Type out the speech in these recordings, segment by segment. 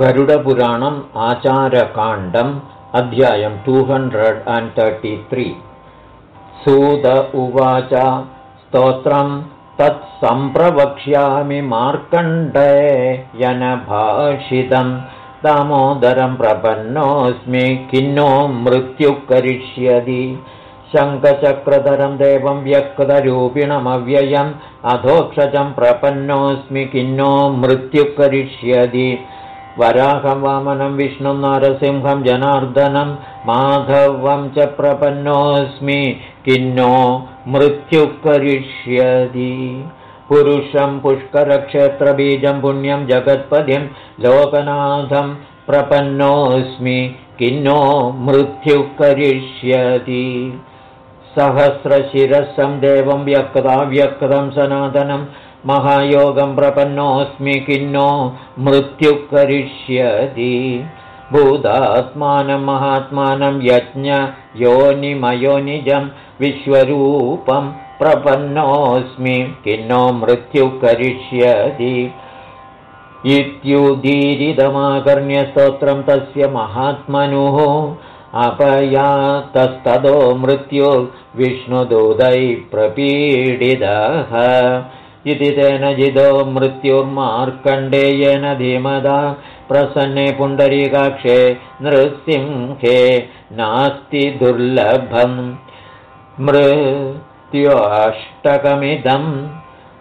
गरुडपुराणम् आचारकाण्डम् अध्यायं two hundred and thirty three सूत उवाच स्तोत्रं तत्सम्प्रवक्ष्यामि मार्कण्डयनभाषितं दामोदरं प्रपन्नोऽस्मि किन्नो मृत्युः करिष्यति। शङ्खचक्रधरं देवं व्यक्तरूपिणमव्ययम्। अधोक्षजं प्रपन्नोऽस्मि किन्नो मृत्युः करिष्यति वराहं वामनं विष्णुं नारसिंहं जनार्दनं माधवं च प्रपन्नोऽस्मि किन्नो मृत्युः करिष्यति। पुरुषं पुष्करक्षेत्रबीजं पुण्यं जगत्पदिं लोकनाथं प्रपन्नोऽस्मि किन्नो मृत्युः करिष्यति। सहस्रशिरसं देवं व्यक्ताव्यक्तं सनातनं महायोगं प्रपन्नोऽस्मि किन्नो मृत्युः करिष्यति भूतात्मानं महात्मानं यज्ञयोनिमयोनिजं विश्वरूपं प्रपन्नोऽस्मि किन्नो मृत्युः करिष्यति इत्युदीरिदमाकर्ण्यस्तोत्रं तस्य महात्मनुः अपयातस्ततो मृत्यु प्रपीडितः इति तेन जिदो मृत्युर्मार्कण्डेयेन धीमदा प्रसन्ने पुण्डरीकाक्षे नृसिंहे नास्ति दुर्लभम् मृत्युष्टकमिदं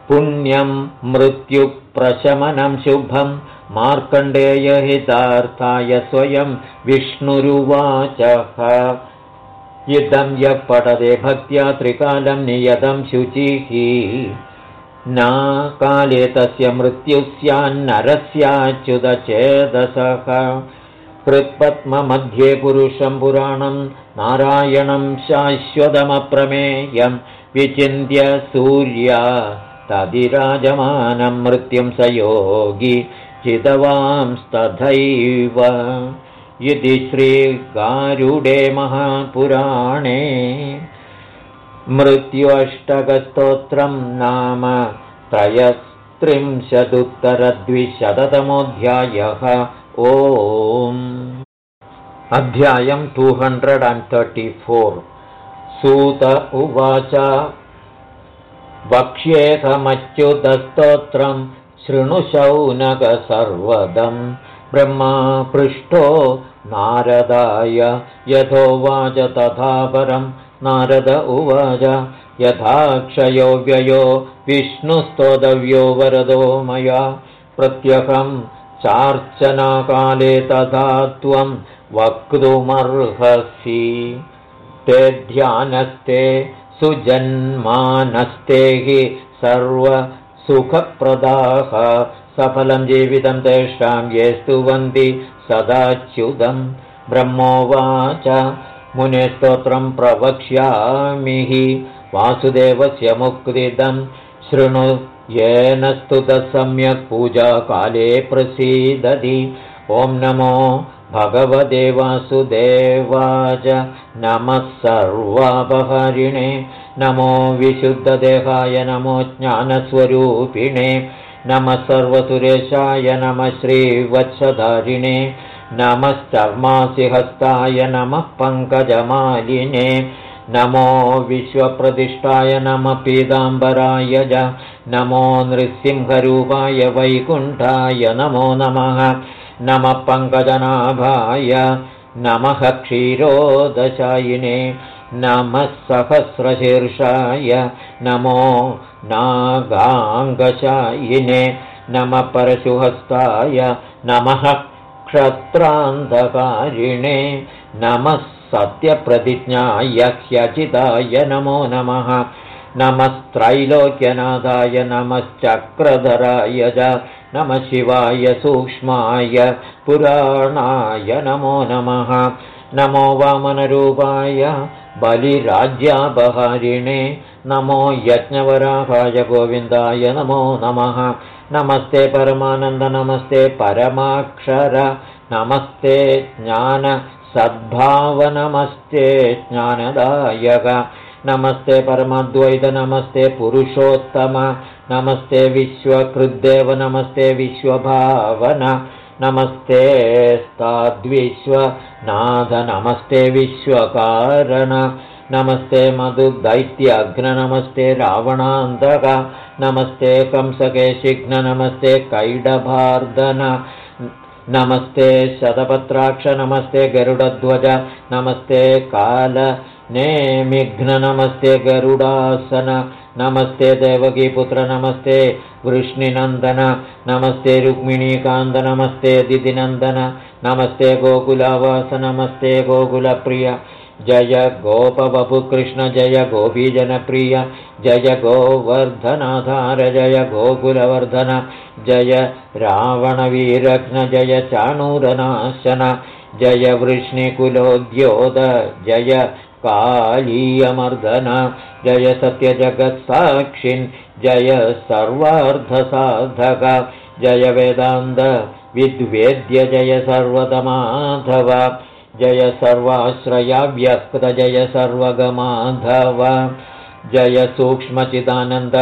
पुण्यं मृत्युप्रशमनं शुभं मार्कण्डेयहितार्थाय स्वयं विष्णुरुवाचः। इदं यः पठते भक्त्या त्रिकालं नियतं शुचिः न काले तस्य मृत्युः स्यान्नरस्याच्युतचेदसः कृत्पद्ममध्ये पुरुषं पुराणं नारायणं शाश्वतमप्रमेयं विचिन्त्य सूर्या तदिराजमानं मृत्युं स योगी चितवांस्तथैव। इति श्रीगारुडे महापुराणे मृत्युष्टकस्तोत्रं नाम त्रयस्त्रिंशदुत्तरद्विशततमोऽध्यायः। ओम्। अध्यायं two hundred and thirty four सूत उवाच। वक्ष्येकमच्युतस्तोत्रं शृणुशौनकसर्वदं ब्रह्मा पृष्ठो नारदाय। यथोवाच तथा परम् नारद उवाच यथाक्षयो व्ययो विष्णुस्तोदव्यो वरदो मया। प्रत्यहं चार्चनाकाले तथा त्वं वक्तुमर्हसि। ते ध्यानस्ते सुजन्मानस्ते हि सर्वसुखप्रदाः। सफलं जीवितं तेषां ये स्तुवन्ति सदाच्युतं ब्रह्मोवाच मुने स्तोत्रं प्रवक्ष्यामि हि। वासुदेवस्य मुक्तिदं शृणु। येन स्तुतः सम्यक् पूजाकाले प्रसीदति। ॐ नमो भगवते वासुदेवाच नमः सर्वापहरिणे। नमो विशुद्धदेहाय नमो ज्ञानस्वरूपिणे। नमः सर्वसुरेशाय नमः श्रीवत्सधारिणे नमश्चर्मासि हस्ताय नमः पङ्कजमालिने नमो विश्वप्रतिष्ठाय नमः पीताम्बराय ज नमो नृसिंहरूपाय वैकुण्ठाय नमो नमः नमः पङ्कजनाभाय नमः क्षीरोदशायिने नमः सहस्रशीर्षाय नमो नागाङ्गशायिने नमः परशुहस्ताय नमः क्षत्रान्धकारिणे नमः सत्यप्रतिज्ञाय ह्यचिताय नमो नमः। नमस्त्रैलोक्यनाथाय नमश्चक्रधराय च नमः शिवाय सूक्ष्माय पुराणाय नमो नमः। नमो वामनरूपाय बलिराज्यापहारिणे नमो यज्ञवराहाय गोविन्दाय नमो नमः नमस्ते परमानन्द नमस्ते परमाक्षर नमस्ते ज्ञानसद्भावनमस्ते ज्ञानदायक नमस्ते परमद्वैत नमस्ते पुरुषोत्तम नमस्ते विश्वकृद्देव नमस्ते विश्वभावन नमस्तेस्ताद्विश्वनाथ नमस्ते विश्वकारण नमस्ते मधुदैत्यघ्न नमस्ते रावणान्तक नमस्ते कंसकेशिघ्न नमस्ते कैडभार्दन नमस्ते शतपत्राक्ष नमस्ते गरुडध्वज नमस्ते काल नेमिघ्न नमस्ते गरुडासन नमस्ते देवकीपुत्र नमस्ते वृष्णिनन्दन नमस्ते रुक्मिणीकान्त नमस्ते दिदिनन्दन नमस्ते गोकुलावास नमस्ते गोकुलप्रिय जय गोपवपुकृष्ण जय गोपीजनप्रिय जय गोवर्धनाधार जय गोकुलवर्धन जय रावणवीरघ्न जय चाणूरनाशन जय वृष्णिकुलोद्योद जय कालीयमर्दन जय सत्यजगत्साक्षिन् जय सर्वार्धसाधक जय वेदान्त विद्वेद्य जय सर्वतमाधव जय सर्वाश्रयाव्यक्त जय सर्वगमाधव। जय सूक्ष्मचिदानन्द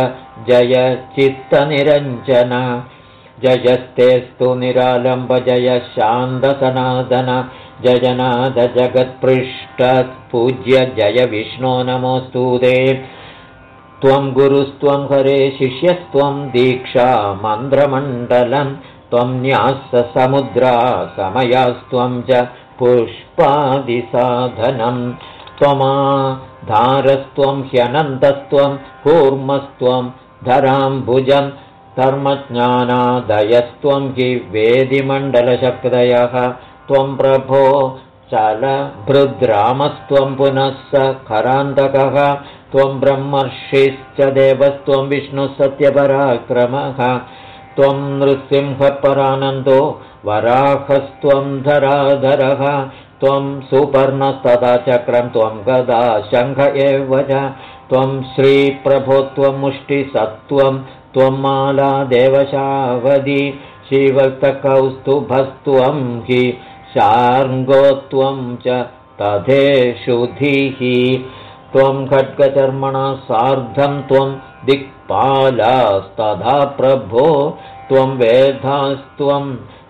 जय चित्तनिरञ्जन। जयस्तेस्तु निरालम्ब जय शान्तसनादन जयनाथ जगत्पृष्ठ पूज्य जय विष्णो नमोऽस्तु ते। त्वं गुरुस्त्वं हरे शिष्यस्त्वं दीक्षा मन्त्रमण्डलं त्वं न्याससमुद्रा समयास्त्वं च पुष्पादिसाधनं। त्वमा धारस्त्वं ह्यनन्तस्त्वं कूर्मस्त्वं धराम्बुजं धर्मज्ञानादयस्त्वं हि वेदिमण्डलशक्तयः। त्वं प्रभो चलभृद्रामस्त्वं पुनः स खरान्तकः। त्वं ब्रह्मर्षिश्च देवस्त्वं विष्णुसत्यपराक्रमः त्वं नृसिंहपरानन्दो वराहस्त्वं धराधरः त्वं सुपर्णस्तदा चक्रं त्वं गदा शङ्ख एव च त्वं श्रीप्रभोत्वं मुष्टिसत्त्वं त्वं माला देवशावधि शिवक्तकौस्तुभस्त्वं हि शार्ङ्गोत्वं च तथेषुधिः त्वं खड्गचर्मणा सार्धं त्वं दिक्पालास्तथा प्रभो त्वं वेधास्त्वं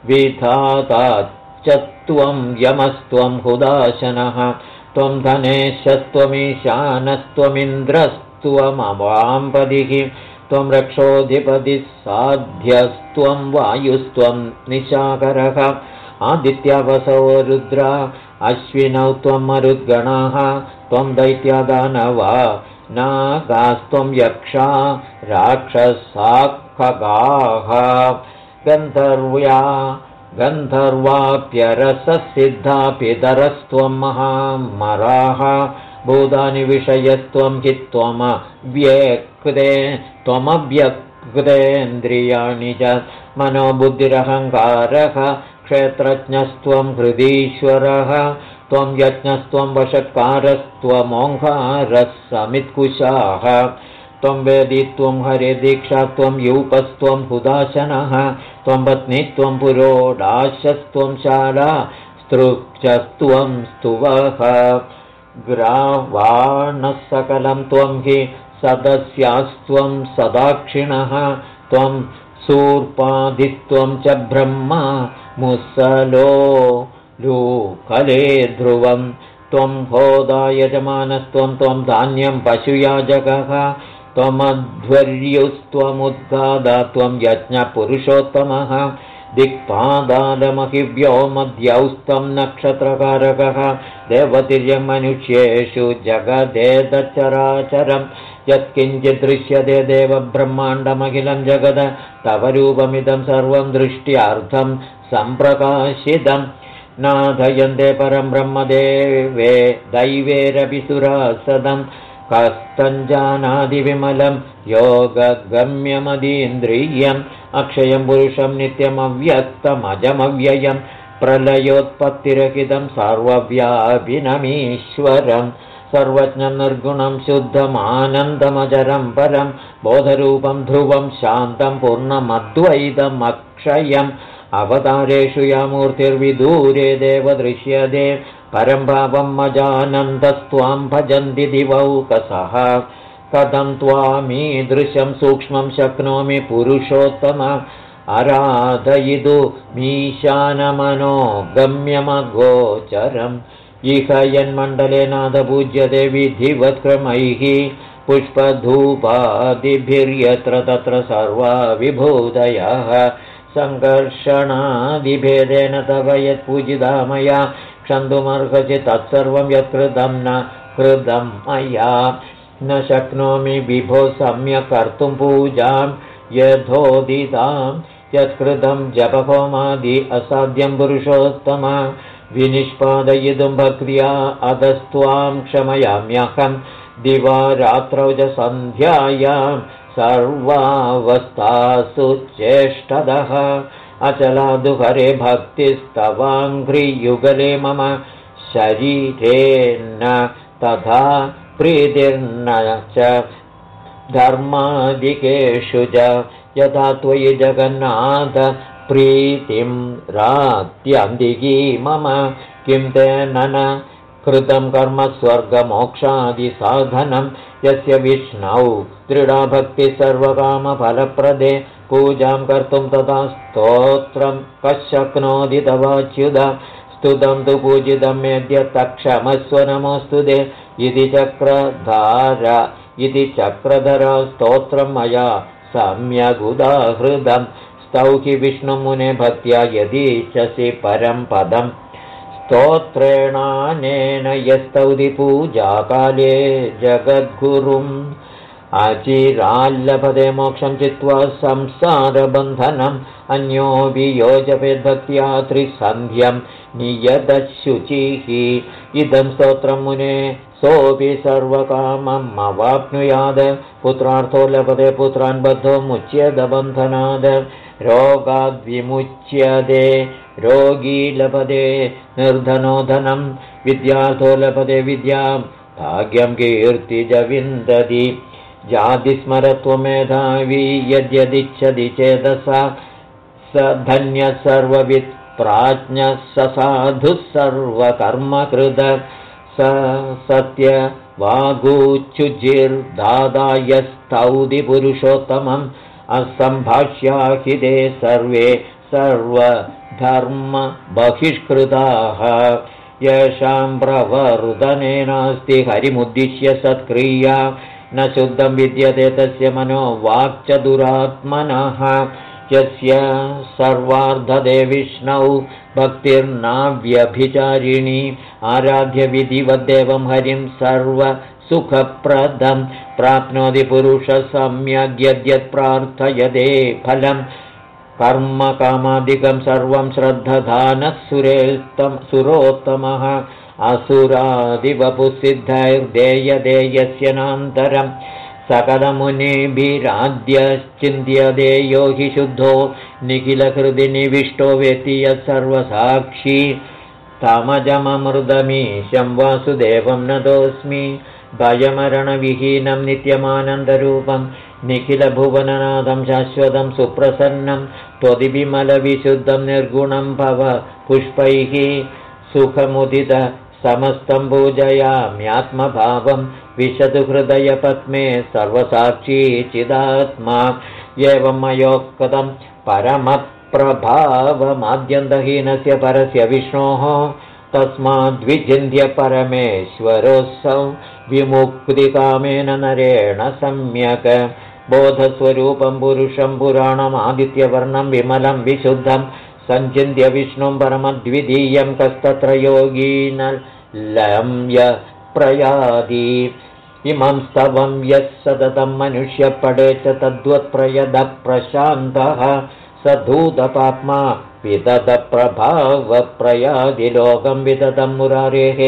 विधाताच्च त्वं यमस्त्वं हुदाशनः। त्वं धनेशस्त्वमीशानस्त्वमिन्द्रस्त्वमवाम्पदिः। त्वं रक्षोऽधिपतिः साध्यस्त्वं वायुस्त्वं निशाकरः। आदित्यावसौ रुद्रा अश्विनौ त्वं मरुद्गणाः। त्वं दैत्यादानवा नागास्त्वं यक्षा राक्षसाखगाः गन्धर्व्या गन्धर्वाप्यरससिद्धा पितरस्त्वं महामराः भूतानि विषयस्त्वं हि त्वमव्यक्ते त्वमव्यक्तेन्द्रियाणि च मनोबुद्धिरहङ्कारः क्षेत्रज्ञस्त्वं हृदीश्वरः त्वं यज्ञस्त्वं वषत्कारस्त्वमोङ्कारः समित्कुशाः त्वं वेदि त्वं हरे दीक्षा त्वं यूपस्त्वं हुदाशनः त्वं पत्नी त्वं पुरोडाशस्त्वं शाला स्तृक्षस्त्वं स्तुवः। ग्रावाणः सकलं त्वं हि सदस्यास्त्वं सदाक्षिणः त्वं सूर्पाधित्वं च ब्रह्म मुसलो लूकले ध्रुवं त्वं होदायजमानस्त्वं त्वं धान्यं पशुयाजकः त्वमध्वर्युस्त्वमुद्गादा त्वं यज्ञपुरुषोत्तमः। दिक्पादालमहिव्यो मध्यौस्तं नक्षत्रकारकः। देवतिर्यमनुष्येषु जगदेदचराचरं। यत्किञ्चिद्दृश्यते देवब्रह्माण्डमखिलं जगद। तव रूपमिदं सर्वं दृष्ट्यार्थं सम्प्रकाशितं। नाधयन्ते परं ब्रह्मदेवे दैवेरपि सुरासदम् कस्तञ्जानादिविमलं योगगम्यमदीन्द्रियम् अक्षयं पुरुषं नित्यमव्यक्तमजमव्ययं प्रलयोत्पत्तिरहितं सर्वव्यापिनमीश्वरं सर्वज्ञं निर्गुणं शुद्धमानन्दमजरं परं बोधरूपं ध्रुवं शान्तं पूर्णमद्वैतमक्षयम्। अवतारेषु या मूर्तिर्विदूरे देव दृश्यते परं भावं मजानन्दस्त्वां भजन्ति दिवौकसः। कथं त्वामीदृशं सूक्ष्मं शक्नोमि पुरुषोत्तम अराधयितु इह यन्मण्डले नादपूज्यते विधिवत्क्रमैः पुष्पधूपादिभिर्यत्र तत्र सर्वा विभूतयः सङ्कर्षणादिभेदेन तव यत्पूजिता मया क्षन्तुमर्हसि तत्सर्वं यत्कृतं न कृतं मया। न शक्नोमि विभो सम्यक् कर्तुं पूजां। यथोदितां यत्कृतं जपहोमादि असाध्यं पुरुषोत्तम। विनिष्पादयितुं भक्त्या अधस्त्वां क्षमयाम्यहं। दिवा रात्रौ च सन्ध्यायां सर्वावस्थासु चेष्टदः अचलादुहरे भक्तिस्तवाङ्घ्रियुगले मम शरीरेण तथा प्रीतिर्न च धर्मादिकेषु च यथा त्वयि जगन्नाथ प्रीतिं रात्यन्दिकी मम किं तेन न कृतं कर्म स्वर्गमोक्षादिसाधनं यस्य विष्णौ दृढभक्तिः सर्वकामफलप्रदे। पूजां कर्तुं तथा स्तोत्रं कशक्नोति तवाच्युत। स्तुतं तु पूजितं तक्षमस्व नमोऽस्तु दे इति चक्रधार इति चक्रधरा स्तोत्रं मया सम्यगुदाहृदम् स्तौहि विष्णुमुने भक्त्या यदीच्छसि परं पदम् स्तोत्रेणानेन यस्तौति पूजाकाले जगद्गुरुम् अचिराल्लभते मोक्षं चित्वा संसारबन्धनम् अन्योऽपि योजपेद्भक्त्या त्रिसन्ध्यं नियतशुचिः इदं स्तोत्रं मुने सोऽपि सर्वकामम् अवाप्नुयाद पुत्रार्थो लभते पुत्रान् बद्धो मुच्यदबन्धनाद रोगाद्विमुच्यते रोगी लभते निर्धनो धनं विद्यार्थो लभते विद्यां भाग्यं कीर्तिजविन्दति जातिस्मरत्वमेधावी यद्यदिच्छति चेदसा स धन्यः सर्ववित् प्राज्ञः स साधुः सर्वकर्मकृत स सत्य यस्तौदिपुरुषोत्तमम् असम्भाष्याहिते सर्वे सर्वधर्मबहिष्कृताः येषां प्रवर्धने नास्ति हरिमुद्दिश्य सत्क्रिया। न शुद्धं विद्यते तस्य मनो वाक्च दुरात्मनः यस्य सर्वार्धदे विष्णौ भक्तिर्नाव्यभिचारिणी। आराध्यविधिवद्देवं हरिं सर्वसुखप्रदं। प्राप्नोति पुरुषसम्यग्यद्यत्प्रार्थयदे फलम् कर्मकामादिकं सर्वं श्रद्धधानः सुरेत्तम। सुरोत्तमः असुरादिवपुसिद्धैर्देयदेयस्य नान्तरम् सकलमुनिभिराद्यश्चिन्त्यदे यो हि शुद्धो निखिलहृदि निविष्टो वेति यत् सर्वसाक्षी तमजममृदमीशं वासुदेवं नतोऽस्मि भयमरणविहीनं नित्यमानन्दरूपं। निखिलभुवननाथं शाश्वतं सुप्रसन्नं त्वदिविमलविशुद्धं निर्गुणं भव पुष्पैः सुखमुदित समस्तं पूजयाम्यात्मभावं विशतु हृदयपद्मे सर्वसाक्षी चिदात्मा एवं मयोक्तं परमप्रभावमाद्यन्तहीनस्य परस्य विष्णोः तस्माद्विचिन्त्य परमेश्वरोऽसौ विमुक्तिकामेन नरेण सम्यक् बोधस्वरूपं पुरुषं पुराणमादित्यवर्णं विमलं विशुद्धं। सञ्चिन्त्य विष्णुं परमद्वितीयं कस्तत्र योगीन लम्य प्रयाति इमं स्तवं यः सततं मनुष्यपडे च तद्वत्प्रयदप्रशान्तः। स धूतपाप्मा विदतप्रभावप्रयादिलोकं विदतं मुरारेः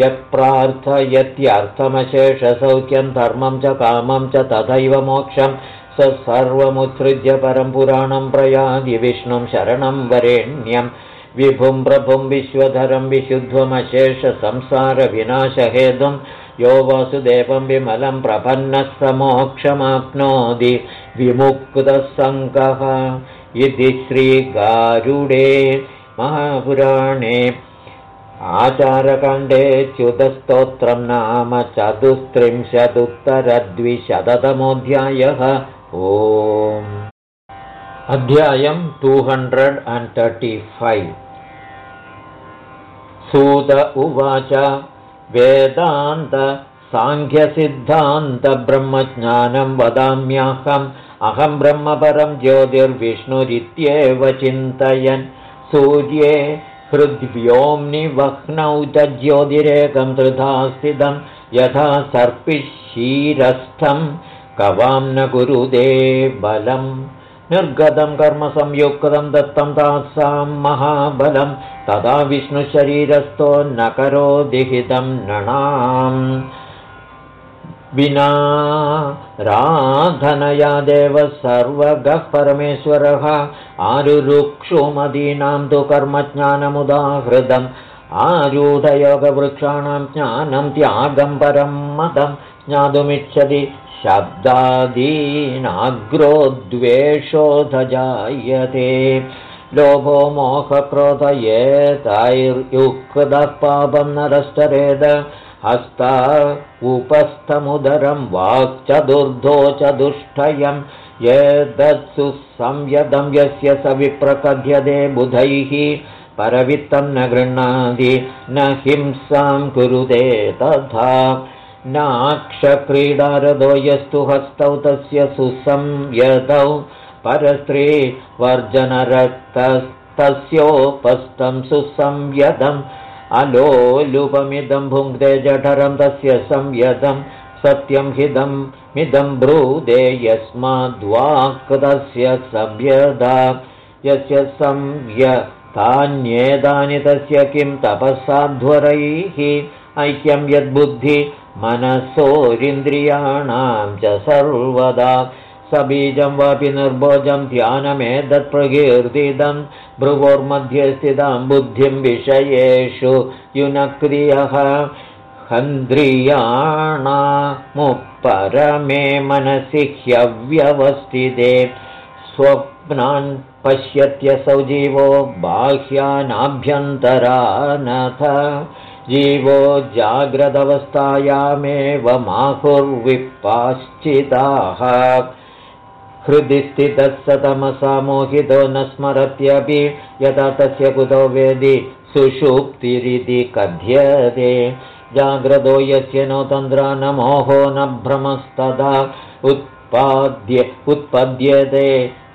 यः प्रार्थयत्यर्थमशेषसौख्यं धर्मं च कामं च तथैव मोक्षं। स सर्वमुत्सृज्य परं पुराणं प्रयादि विष्णुं शरणं वरेण्यं। विभुं प्रभुं विश्वधरं विशुद्धमशेषसंसारविनाशहेतुं। यो वासुदेवं विमलं प्रपन्नः स मोक्षमाप्नोति। विमुक्तसङ्गः इति श्रीगारुडे महापुराणे आचारकाण्डे च्युतस्तोत्रं नाम चतुस्त्रिंशदुत्तरद्विशततमोऽध्यायः। ओ अध्यायं two hundred and thirty five सूत उवाच वेदान्तसाङ्ख्यसिद्धान्तब्रह्मज्ञानं वदाम्यहम्। अहं ब्रह्मपरं ज्योतिर्विष्णुरित्येव चिन्तयन्। सूर्ये हृद्व्योम्नि वह्नौ च ज्योतिरेकं त्रिधा स्थितं यथा सर्पिशीरस्थं कवां न कुरुदे बलम् निर्गतं कर्मसंयुक्तं दत्तं तासां महाबलं। तदा विष्णुशरीरस्थो न करोदिहितं नृणाम् विना राधनया देव सर्वगः परमेश्वरः आरुरुक्षुमदीनां तु कर्मज्ञानमुदाहृतम् आरूढयोगवृक्षाणां ज्ञानं त्यागं परं मदं ज्ञातुमिच्छति शब्दादीनाग्रोद्वेषोऽधजायते। लोभो मोहक्रोधयेतैर्युक्तः पापं नरश्चरेद हस्ता उपस्थमुदरं वाक्चतुर्धो चतुष्टयं एतत्सु संयदं यस्य स विप्रकथ्यते बुधैः परवित्तं न गृह्णाति न हिंसां कुरुते तथा। नाक्षक्रीडारदो यस्तु हस्तौ तस्य सुसंयतौ परस्त्रीवर्जनरक्तस्तस्योपस्थं सुसंयतम् अलोलुपमिदं भुङ्क्ते जठरं तस्य संयतं सत्यं हिदं मिदं ब्रूदे यस्माद्वाक्तस्य संयदा यस्य संयतान्येतानि तस्य किं तपःसाध्वरैः ऐक्यं यद्बुद्धि मनसोरिन्द्रियाणां च सर्वदा सबीजं वापि निर्भोजं ध्यानमेतत्प्रकीर्तिदं भ्रुवोर्मध्ये स्थितां बुद्धिं विषयेषु युनक्रियः हन्द्रियाणामुपरमे मनसि ह्यव्यवस्थिते स्वप्नान् पश्यत्यसौ जीवो बाह्यानाभ्यन्तरानथ जीवो जाग्रदवस्थायामेव माहुर्विपाश्चिताः हृदि स्थितः स तमसा मोहितो न स्मरत्यपि यथा तस्य कुतो वेदि सुषुप्तिरिति कथ्यते जाग्रतो यस्य नो तन्द्रा न मोहो न भ्रमस्तदा उत्पाद्य उत्पद्यते।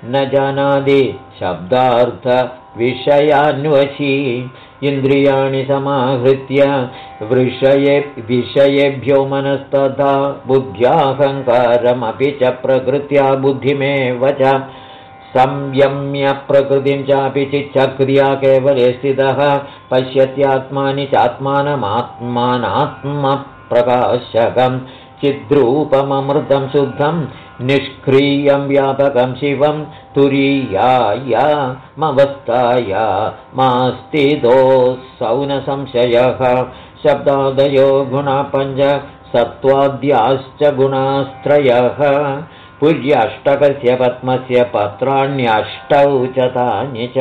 न जानाति शब्दार्थविषयान्वशी इन्द्रियाणि समाहृत्य वृषये विषयेभ्यो मनस्तथा बुद्ध्याहङ्कारमपि च प्रकृत्या बुद्धिमेव च संयम्य प्रकृतिं चापि चिच्चक्रिया केवले स्थितः पश्यत्यात्मानि चात्मानमात्मानात्मप्रकाशकम् चिद्रूपममृतं शुद्धं निष्क्रियं व्यापकं शिवं तुरीयायामवस्थाया मास्तिदोऽसौ न संशयः शब्दादयो गुणा पञ्च सत्त्वाद्याश्च गुणास्त्रयः। पुर्याष्टकस्य पद्मस्य पत्राण्यष्टौ च तानि च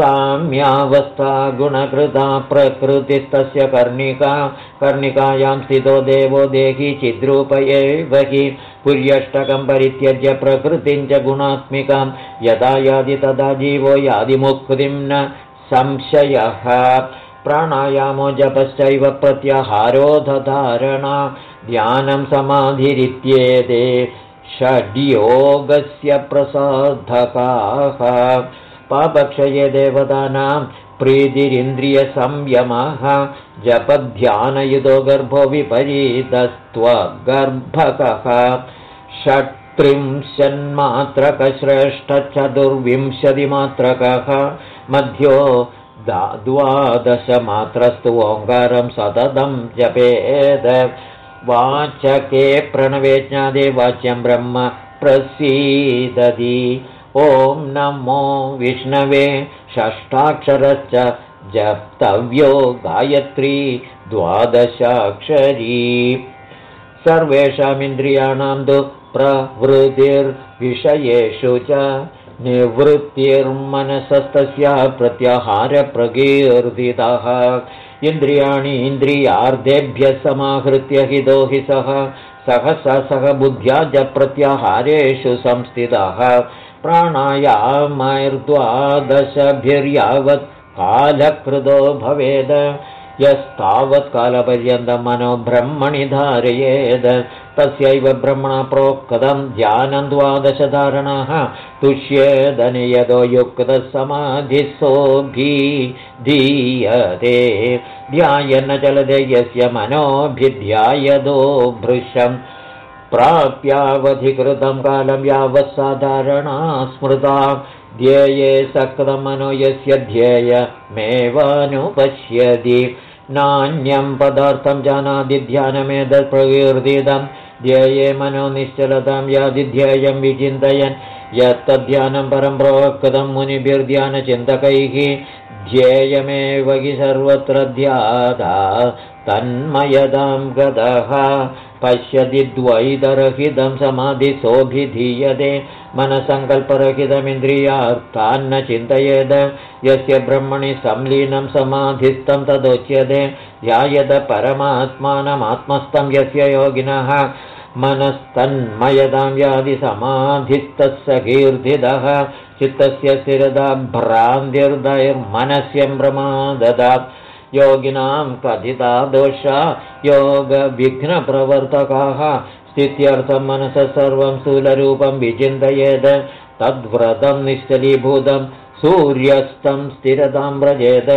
साम्यावस्था गुणकृता प्रकृतिस्तस्य कर्णिका कर्णिकायां स्थितो देवो देहि चिद्रूप एव हि पुर्यष्टकं परित्यज्य प्रकृतिं च गुणात्मिकां यदा यादि तदा जीवो यादिमुक्तिं न संशयः। प्राणायामो जपश्चैव प्रत्याहारोधधारणा ध्यानं समाधिरित्येते षड्योगस्य प्रसाधकाः पापक्षये देवतानां प्रीतिरिन्द्रियसंयमः जपध्यानयुतो गर्भो विपरीतस्त्वगर्भकः षट्त्रिंशन्मात्रकश्रेष्ठचतुर्विंशतिमात्रकः मध्यो द्वादशमात्रस्तु ओङ्कारं सततं जपेद। वाचके प्रणवेज्ञादे वाच्यं ब्रह्म प्रसीदति ॐ नमो विष्णवे षष्ठाक्षरश्च जप्तव्यो गायत्री द्वादशाक्षरी। सर्वेषामिन्द्रियाणां तु प्रवृत्तिर्विषयेषु च निवृत्तिर्मनसस्तस्या प्रत्याहारप्रकीर्तितः। इन्द्रियाणि इन्द्रियार्धेभ्यः समाहृत्य हि सः सहसा सह बुद्ध्या च प्रत्याहारेषु संस्थितः प्राणायामैर्द्वादशभिर्यावत् कालकृतो भवेद यस्तावत्कालपर्यन्तं मनो ब्रह्मणि धारयेद। तस्यैव ब्रह्मणा प्रोक्तं ध्यानं द्वादशधारणाः तुष्येदनियतो युक्तसमाधिसोऽभि धीयते। ध्यायन्न चलते यस्य मनोऽभिध्यायदो भृशम् प्राप्यावधिकृतं कालं यावत् साधारणा स्मृता। ध्येये सक्तमनो यस्य ध्येयमेवानुपश्यति। नान्यं पदार्थं जानाति ध्यानमेतत्प्रकीर्तितं। ध्येये मनो निश्चलतां यादिध्येयं विचिन्तयन्। यत्तद्ध्यानं परं प्रोक्तं मुनिभिर्ध्यानचिन्तकैः। ध्येयमेव हि सर्वत्र ध्याता तन्मयदां गतः पश्यति द्वैतरहितं समाधिसोऽभिधीयते। मनसङ्कल्परहितमिन्द्रियार्थान्न चिन्तयेद। यस्य ब्रह्मणि संलीनं समाधिस्थं तदोच्यते। ध्यायद परमात्मानमात्मस्थं यस्य योगिनः। मनस्तन्मयदां व्याधिसमाधिस्तः स कीर्तिदः चित्तस्य स्थिरदा भ्रान्तिर्दैर्मनस्यं प्रमाददात् योगिनां कथिता दोषा योगविघ्नप्रवर्तकाः स्थित्यर्थं मनसः सर्वं स्थूलरूपं विचिन्तयेत् तद्व्रतं निश्चलीभूतं सूर्यस्तं स्थिरतां व्रजेत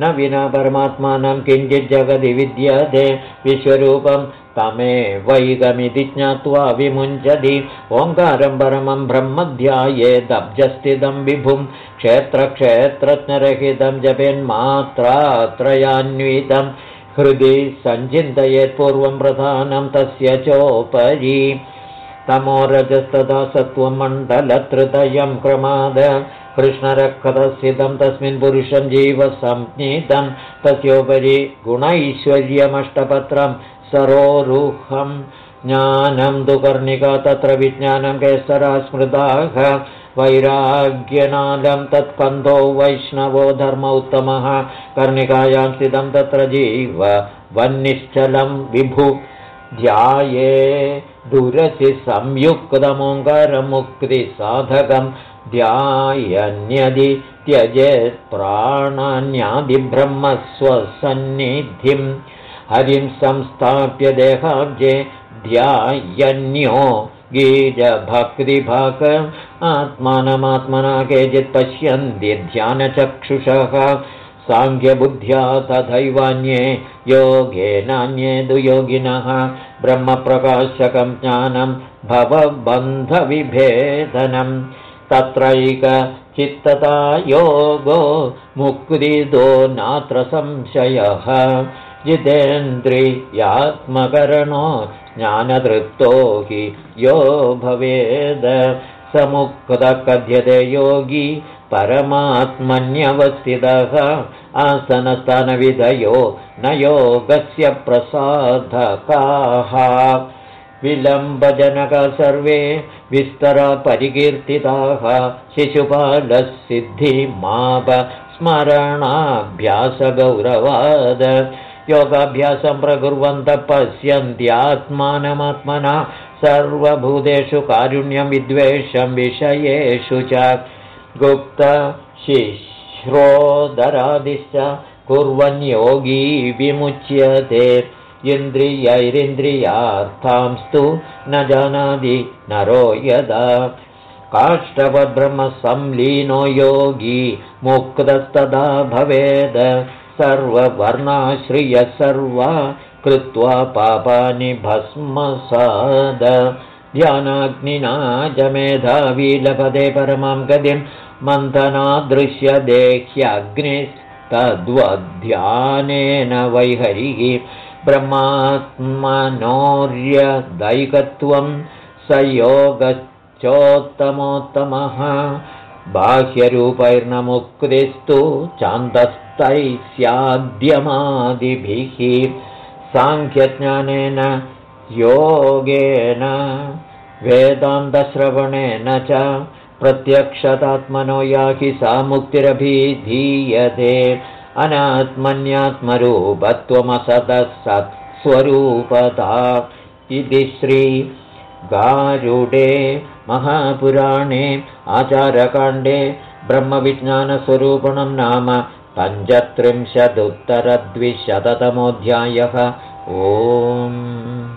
न विना परमात्मानं किञ्चिज्जगति विद्यते विश्वरूपं तमेवैकमिति ज्ञात्वा विमुञ्चति ओङ्कारं परमं ब्रह्मध्यायेदब्जस्थितं विभुं क्षेत्रक्षेत्रज्ञरहितं जपेन्मात्रात्रयान्वितं। हृदि सञ्चिन्तयेत् पूर्वं प्रधानं तस्य चोपरि। तमोरजस्तदा सत्त्वं मण्डलत्रितयं क्रमाद। कृष्णरक्षतस्थितं तस्मिन् पुरुषं जीवसंज्ञितं। तस्योपरि गुणैश्वर्यमष्टपत्रं सरोरुहं ज्ञानं तु कर्णिका तत्र विज्ञानं केसरा स्मृताः वैराग्यनादं तत्कन्धो वैष्णवो धर्म उत्तमः कर्णिकायां स्थितं तत्र जीव वह्निश्चलं विभु। ध्याये दुरसि संयुक्तमोङ्कारमुक्तिसाधकं ध्यायन्यदि त्यजेत् प्राणान्यादिब्रह्मस्वसन्निधिं हरिं संस्थाप्य देहाब्जे ध्यायन्यो। गीजभक्तिभाक आत्मानमात्मना केचित् पश्यन्ति ध्यानचक्षुषः। साङ्ख्यबुद्ध्या तथैवान्ये योगेनान्ये तु योगिनः ब्रह्मप्रकाशकं ज्ञानं भवबन्धविभेदनं। तत्रैकचित्तता योगो मुक्तिदो नात्र संशयः जितेन्द्रियात्मकरणो ज्ञानतृप्तो हि यो भवेद। समुक्तकथ्यते योगी परमात्मन्यवस्थितः। आसनस्थानविधयो न योगस्य प्रसाधकाः। विलम्बजनक सर्वे विस्तरपरिकीर्तिताः शिशुपालसिद्धिमाप स्मरणाभ्यासगौरवाद योगाभ्यासं प्रकुर्वन्तः पश्यन्त्यात्मानमात्मना सर्वभूतेषु कारुण्यं विद्वेषं विषयेषु च गुप्तशिश्रोदरादिश्च कुर्वन् योगी विमुच्यते। इन्द्रियैरिन्द्रियार्थांस्तु न जानाति नरो यदा। काष्ठवद्ब्रह्मसंलीनो योगी मुक्तस्तदा भवेद सर्ववर्णाश्रिय सर्वा कृत्वा पापानि भस्मसाद। ध्यानाग्निना जमेधावी लभते परमां गतिं मन्थनादृश्य देह्यग्निस्तद्वध्यानेन वैहरिः ब्रह्मात्मनोर्यदैकत्वं स योगश्चोत्तमोत्तमः बाह्यरूपैर्नमुक्तिस्तु चान्दस्तैः स्याद्यमादिभिः साङ्ख्यज्ञानेन योगेन वेदान्तश्रवणेन च प्रत्यक्षतात्मनो याहि सा मुक्तिरभिधीयते अनात्मन्यात्मरूपत्वमसतः सत्स्वरूपता इति श्रीगारुडे महापुराणे आचारकाण्डे ब्रह्मविज्ञानस्वरूपणं नाम पञ्चत्रिंशदुत्तरद्विशततमोऽध्यायः। ओम्